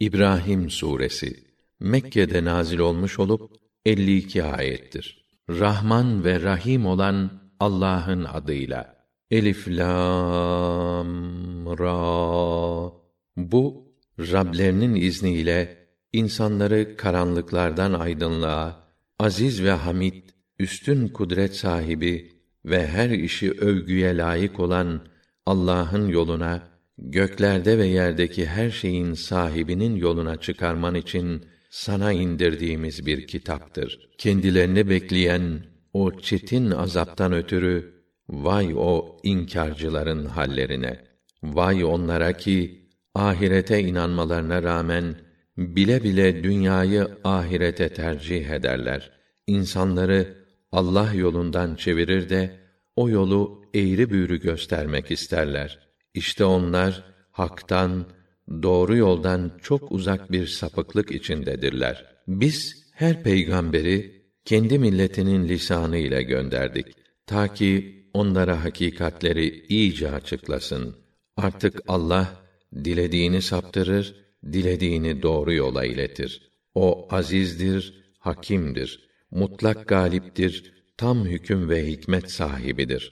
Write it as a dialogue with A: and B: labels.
A: İbrahim suresi Mekke'de nazil olmuş olup 52 ayettir. Rahman ve Rahim olan Allah'ın adıyla. Elif lam ra. Bu Rablerinin izniyle insanları karanlıklardan aydınlığa, aziz ve hamid, üstün kudret sahibi ve her işi övgüye layık olan Allah'ın yoluna göklerde ve yerdeki her şeyin sahibinin yoluna çıkarman için sana indirdiğimiz bir kitaptır. Kendilerini bekleyen o çetin azaptan ötürü vay o inkarcıların hallerine. Vay onlara ki ahirete inanmalarına rağmen bile bile dünyayı ahirete tercih ederler. İnsanları Allah yolundan çevirir de o yolu eğri büğrü göstermek isterler. İşte onlar haktan, doğru yoldan çok uzak bir sapıklık içindedirler. Biz her peygamberi kendi milletinin lisanı ile gönderdik ta ki onlara hakikatleri iyice açıklasın. Artık Allah dilediğini saptırır, dilediğini doğru yola iletir. O azizdir, hakimdir, mutlak galiptir, tam hüküm ve hikmet sahibidir.